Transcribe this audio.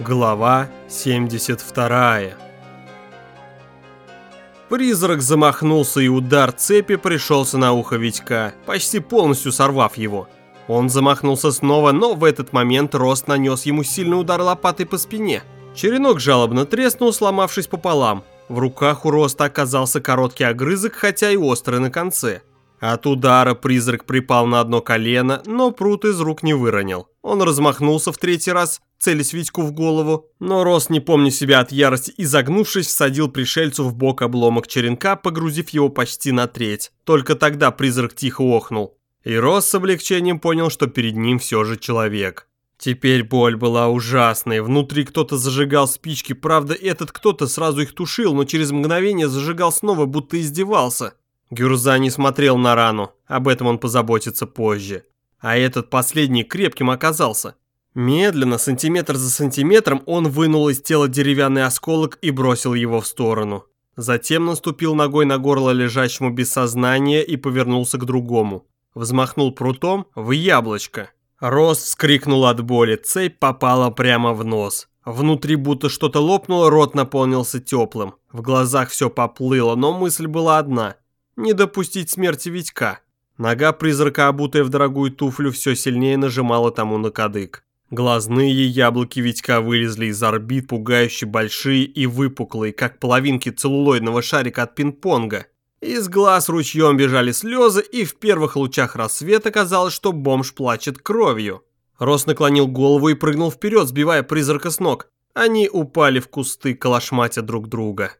Глава 72 Призрак замахнулся, и удар цепи пришелся на ухо Витька, почти полностью сорвав его. Он замахнулся снова, но в этот момент Рост нанес ему сильный удар лопатой по спине. Черенок жалобно треснул, сломавшись пополам. В руках у Роста оказался короткий огрызок, хотя и острый на конце. От удара призрак припал на одно колено, но пруд из рук не выронил. Он размахнулся в третий раз, целясь Витьку в голову, но Рос, не помня себя от ярости, изогнувшись, всадил пришельцу в бок обломок черенка, погрузив его почти на треть. Только тогда призрак тихо охнул. И Рос с облегчением понял, что перед ним все же человек. Теперь боль была ужасной, внутри кто-то зажигал спички, правда этот кто-то сразу их тушил, но через мгновение зажигал снова, будто издевался. Гюрза не смотрел на рану, об этом он позаботится позже. А этот последний крепким оказался. Медленно, сантиметр за сантиметром, он вынул из тела деревянный осколок и бросил его в сторону. Затем наступил ногой на горло лежащему без сознания и повернулся к другому. Взмахнул прутом в яблочко. Рост вскрикнул от боли, цепь попала прямо в нос. Внутри будто что-то лопнуло, рот наполнился теплым. В глазах все поплыло, но мысль была одна – не допустить смерти Витька. Нога призрака, обутая в дорогую туфлю, все сильнее нажимала тому на кадык. Глазные яблоки Витька вылезли из орбит, пугающе большие и выпуклые, как половинки целлулоидного шарика от пинг-понга. Из глаз ручьем бежали слезы, и в первых лучах рассвета казалось, что бомж плачет кровью. Рос наклонил голову и прыгнул вперед, сбивая призрака с ног. Они упали в кусты, калашматя друг друга.